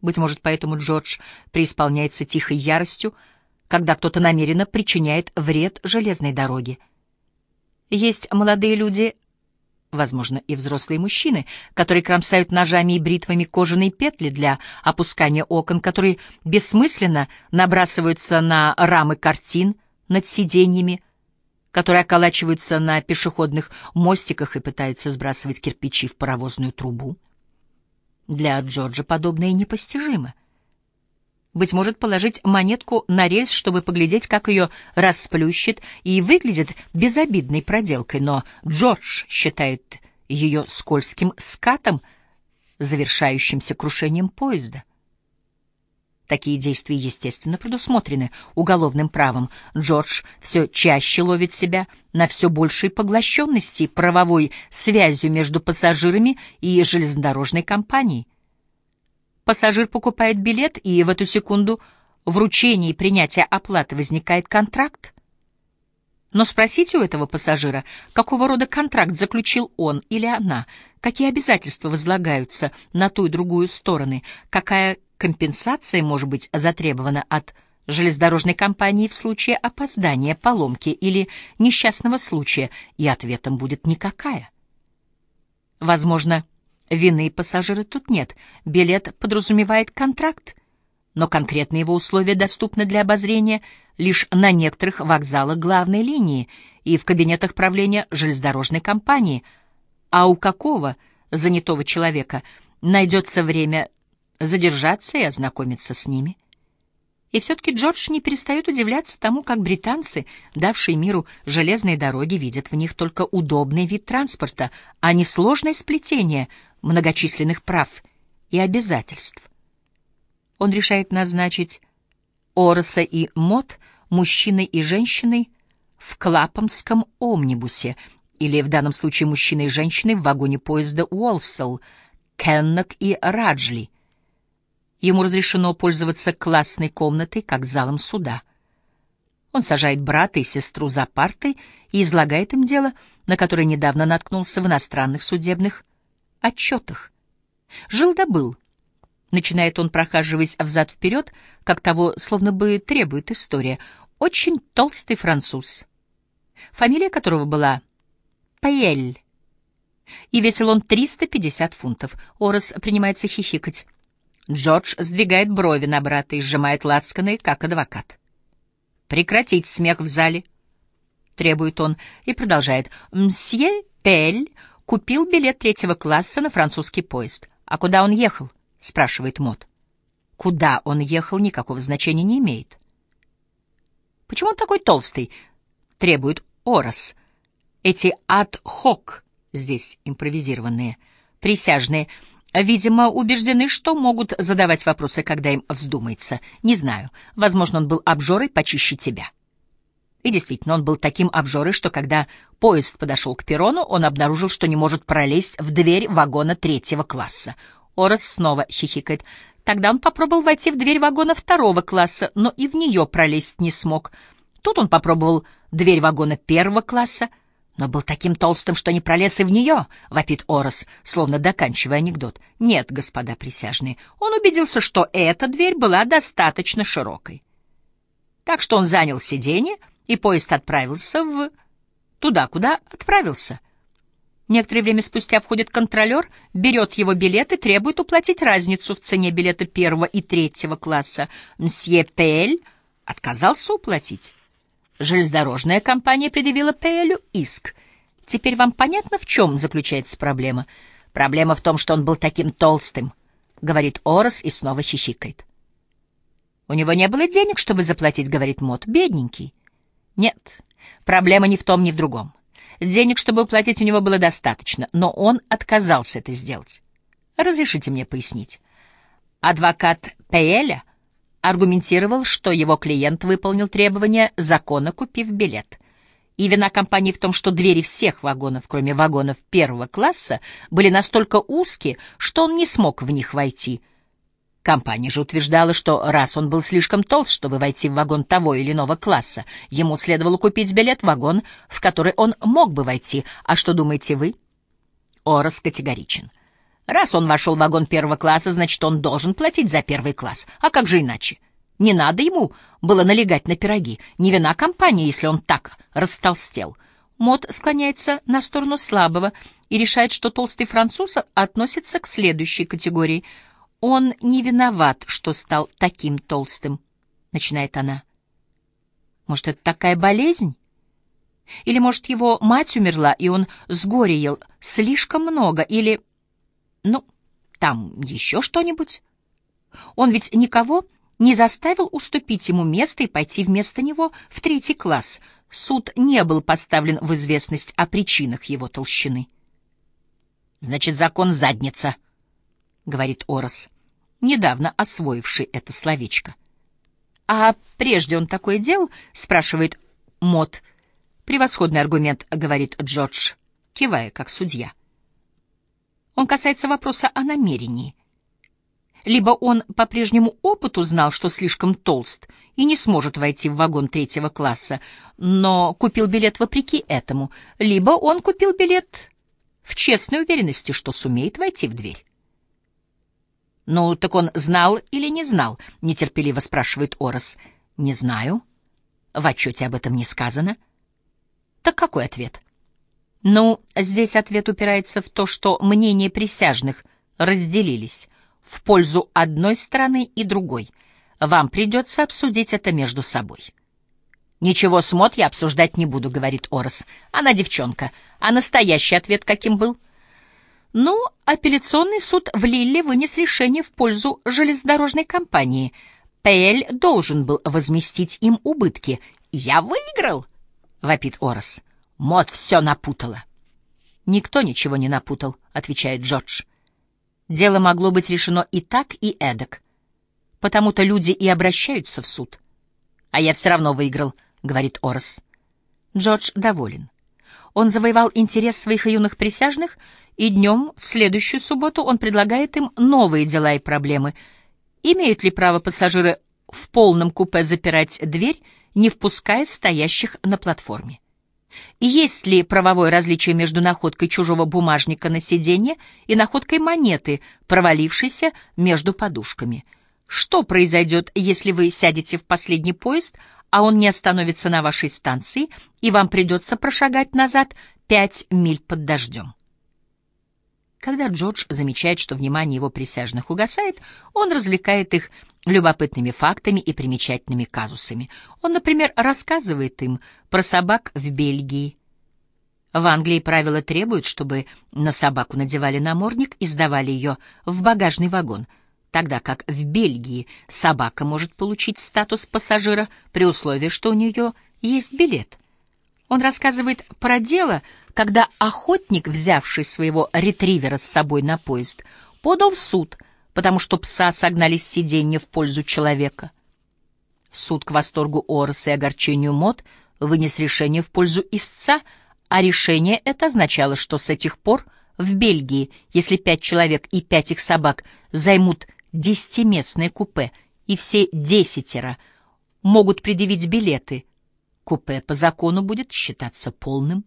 Быть может, поэтому Джордж преисполняется тихой яростью, когда кто-то намеренно причиняет вред железной дороге. Есть молодые люди, возможно, и взрослые мужчины, которые кромсают ножами и бритвами кожаные петли для опускания окон, которые бессмысленно набрасываются на рамы картин над сиденьями, которые околачиваются на пешеходных мостиках и пытаются сбрасывать кирпичи в паровозную трубу. Для Джорджа подобное непостижимо. Быть может, положить монетку на рельс, чтобы поглядеть, как ее расплющит, и выглядит безобидной проделкой, но Джордж считает ее скользким скатом, завершающимся крушением поезда. Такие действия, естественно, предусмотрены уголовным правом. Джордж все чаще ловит себя на все большей поглощенности правовой связью между пассажирами и железнодорожной компанией. Пассажир покупает билет, и в эту секунду вручение и принятие оплаты возникает контракт. Но спросите у этого пассажира, какого рода контракт заключил он или она, какие обязательства возлагаются на ту и другую стороны, какая компенсация может быть затребована от железнодорожной компании в случае опоздания, поломки или несчастного случая, и ответом будет никакая. Возможно, вины пассажира тут нет, билет подразумевает контракт, но конкретные его условия доступны для обозрения лишь на некоторых вокзалах главной линии и в кабинетах правления железнодорожной компании, а у какого занятого человека найдется время задержаться и ознакомиться с ними. И все-таки Джордж не перестает удивляться тому, как британцы, давшие миру железные дороги, видят в них только удобный вид транспорта, а не сложное сплетение многочисленных прав и обязательств. Он решает назначить Ороса и Мот мужчиной и женщиной в Клапомском омнибусе, или в данном случае мужчиной и женщиной в вагоне поезда Уолсел, Кеннок и Раджли — Ему разрешено пользоваться классной комнатой, как залом суда. Он сажает брата и сестру за партой и излагает им дело, на которое недавно наткнулся в иностранных судебных отчетах. Жил да был. Начинает он, прохаживаясь взад-вперед, как того словно бы требует история. Очень толстый француз, фамилия которого была Паэль. И весил он 350 фунтов. Орос принимается хихикать. Джордж сдвигает брови на брата и сжимает лацканы, как адвокат. «Прекратить смех в зале», — требует он, и продолжает. «Мсье Пель купил билет третьего класса на французский поезд. А куда он ехал?» — спрашивает Мот. «Куда он ехал, никакого значения не имеет». «Почему он такой толстый?» — требует Орос. Эти ад-хок здесь импровизированные, присяжные — Видимо, убеждены, что могут задавать вопросы, когда им вздумается. Не знаю. Возможно, он был обжорой почище тебя. И действительно, он был таким обжорой, что когда поезд подошел к перрону, он обнаружил, что не может пролезть в дверь вагона третьего класса. Орос снова хихикает. Тогда он попробовал войти в дверь вагона второго класса, но и в нее пролезть не смог. Тут он попробовал дверь вагона первого класса, но был таким толстым, что не пролез и в нее, — вопит Орос, словно доканчивая анекдот. Нет, господа присяжные, он убедился, что эта дверь была достаточно широкой. Так что он занял сиденье, и поезд отправился в... туда, куда отправился. Некоторое время спустя входит контролер, берет его билет и требует уплатить разницу в цене билета первого и третьего класса. Мсье Пель отказался уплатить. Железнодорожная компания предъявила Пейлю иск. Теперь вам понятно, в чем заключается проблема? Проблема в том, что он был таким толстым, — говорит Орос и снова хихикает. У него не было денег, чтобы заплатить, — говорит Мот, — бедненький. Нет, проблема ни в том, ни в другом. Денег, чтобы уплатить, у него было достаточно, но он отказался это сделать. Разрешите мне пояснить. Адвокат Пеэля аргументировал, что его клиент выполнил требования закона, купив билет. И вина компании в том, что двери всех вагонов, кроме вагонов первого класса, были настолько узкие, что он не смог в них войти. Компания же утверждала, что раз он был слишком толст, чтобы войти в вагон того или иного класса, ему следовало купить билет в вагон, в который он мог бы войти. А что думаете вы? Орос категоричен. Раз он вошел в вагон первого класса, значит, он должен платить за первый класс. А как же иначе? Не надо ему было налегать на пироги. Не вина компании, если он так растолстел. Мод склоняется на сторону слабого и решает, что толстый француз относится к следующей категории. Он не виноват, что стал таким толстым, начинает она. Может, это такая болезнь? Или, может, его мать умерла, и он с горя ел слишком много, или... Ну, там еще что-нибудь. Он ведь никого не заставил уступить ему место и пойти вместо него в третий класс. Суд не был поставлен в известность о причинах его толщины. «Значит, закон задница», — говорит Орос, недавно освоивший это словечко. «А прежде он такое делал?» — спрашивает Мот. «Превосходный аргумент», — говорит Джордж, кивая, как судья. Он касается вопроса о намерении. Либо он по прежнему опыту знал, что слишком толст и не сможет войти в вагон третьего класса, но купил билет вопреки этому, либо он купил билет в честной уверенности, что сумеет войти в дверь. «Ну, так он знал или не знал?» — нетерпеливо спрашивает Орос. «Не знаю. В отчете об этом не сказано». «Так какой ответ?» Ну, здесь ответ упирается в то, что мнения присяжных разделились в пользу одной стороны и другой. Вам придется обсудить это между собой. «Ничего с Мот я обсуждать не буду», — говорит Орос. «Она девчонка. А настоящий ответ каким был?» «Ну, апелляционный суд в Лилле вынес решение в пользу железнодорожной компании. Пэль должен был возместить им убытки. Я выиграл!» — вопит Орос. Мод все напутала. Никто ничего не напутал, отвечает Джордж. Дело могло быть решено и так, и эдак. Потому-то люди и обращаются в суд. А я все равно выиграл, говорит Орос. Джордж доволен. Он завоевал интерес своих юных присяжных, и днем, в следующую субботу, он предлагает им новые дела и проблемы. Имеют ли право пассажиры в полном купе запирать дверь, не впуская стоящих на платформе? Есть ли правовое различие между находкой чужого бумажника на сиденье и находкой монеты, провалившейся между подушками? Что произойдет, если вы сядете в последний поезд, а он не остановится на вашей станции, и вам придется прошагать назад пять миль под дождем? Когда Джордж замечает, что внимание его присяжных угасает, он развлекает их любопытными фактами и примечательными казусами. Он, например, рассказывает им про собак в Бельгии. В Англии правила требуют, чтобы на собаку надевали намордник и сдавали ее в багажный вагон, тогда как в Бельгии собака может получить статус пассажира при условии, что у нее есть билет. Он рассказывает про дело, когда охотник, взявший своего ретривера с собой на поезд, подал в суд — потому что пса согнали с сиденья в пользу человека. Суд к восторгу Ороса и огорчению Мот вынес решение в пользу истца, а решение это означало, что с этих пор в Бельгии, если пять человек и пять их собак займут десятиместное купе, и все десятеро могут предъявить билеты, купе по закону будет считаться полным.